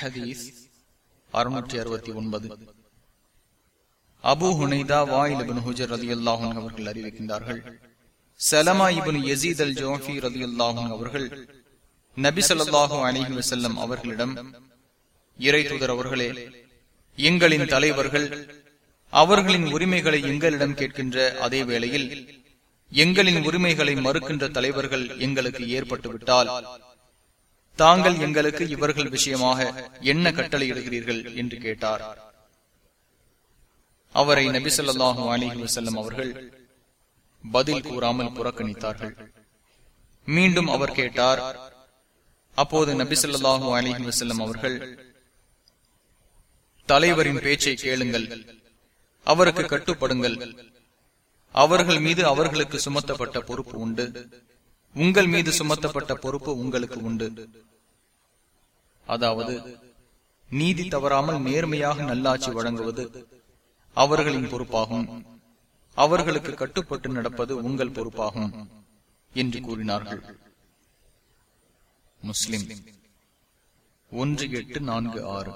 ஹதீஸ் அறுநூற்றி அறுபத்தி ஒன்பது. அபு ஹுனைதா வாயில் இபின் ஹுஜர் ரதி அல்லாஹன் அவர்கள் அறிவிக்கின்றார்கள். Salama ibn Yazid al Jufi ரதி அல்லாஹன் அவர்கள் நபி சொல்லாஹு அணிஹி வசல்லம் அவர்களிடம் இறை தூதர் அவர்களே எங்களின் தலைவர்கள் அவர்களின் உரிமைகளை எங்களிடம் கேட்கின்ற அதே வேளையில் எங்களின் உரிமைகளை மறுக்கின்ற தலைவர்கள் எங்களுக்கு ஏற்பட்டுவிட்டால் தாங்கள் எங்களுக்கு இவர்கள் விஷயமாக என்ன கட்டளையிடுகிறீர்கள் என்று கேட்டார். அவரை நபிசல்லாஹு அலிஹி வசல்லம் அவர்கள் பதில் கூறாமல் புறக்கணித்தார்கள். மீண்டும் அவர் கேட்டார் அப்போது நபிசல்லாஹு அலிஹி வசல்லம் அவர்கள் தலைவரின் பேச்சை கேளுங்கள் அவருக்கு கட்டுப்படுங்கள் அவர்கள் மீது அவர்களுக்கு சுமத்தப்பட்ட பொறுப்பு உண்டு. உங்கள் மீது சுமத்தப்பட்ட பொறுப்பு உங்களுக்கு உண்டு. அதாவது நீதி தவறாமல் நேர்மையாக நல்லாட்சி வழங்குவது அவர்களின் பொறுப்பாகும். அவர்களுக்கு கட்டுப்பட்டு நடப்பது உங்கள் பொறுப்பாகும் என்று கூறினார்கள். முஸ்லிம் ஒன்று எட்டு நான்கு ஆறு.